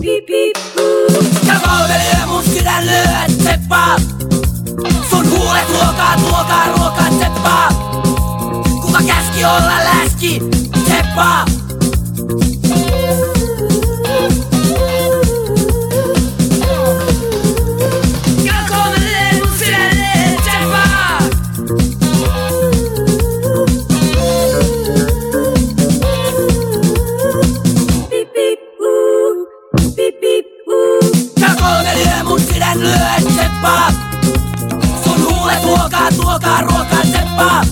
Piip, buu. Ja lyö mun sydän lyö. Sun huulet ruokaa, ruokaa, ruokaa, Seppa. Kuka käski olla läski, Seppa. Lyö mun sydän lyö, Seppa. Sun huulet ruokaa, ruokaa, ruokaa, Seppa.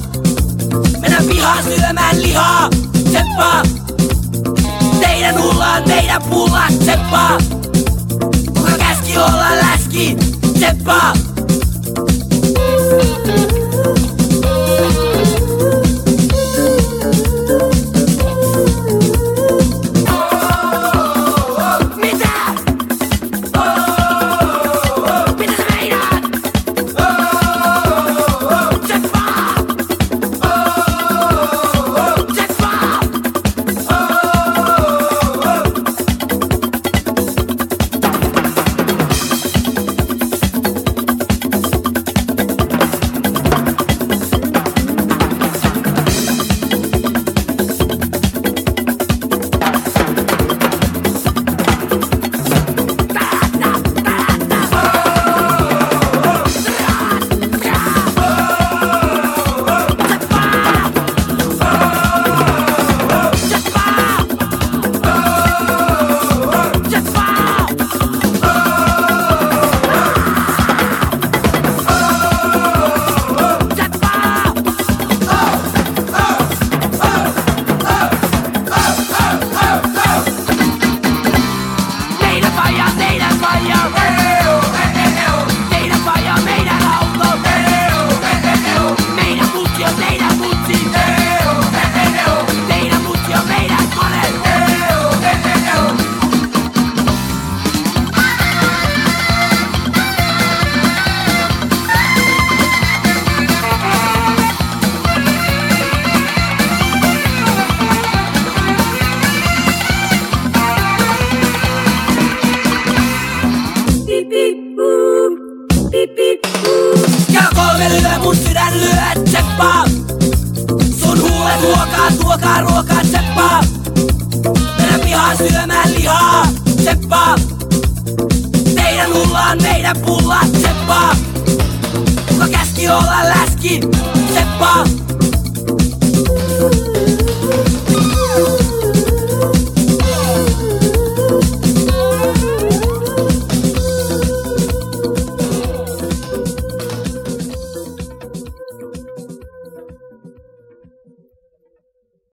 Mennään pihaan syömään lihaa, Seppa. Teidän hullaan, meidän pullat, Seppa. Kuka käski olla läski, Seppa. Kolme lyö mun sydän lyö, Seppa. Sun huulet ruokaa, tuokaa ruokaa, Seppa. Mennään pihaan syömään lihaa, Seppa. Teidän hullaan, meidän pullat, Seppa. Kuka käski olla läski, Seppa.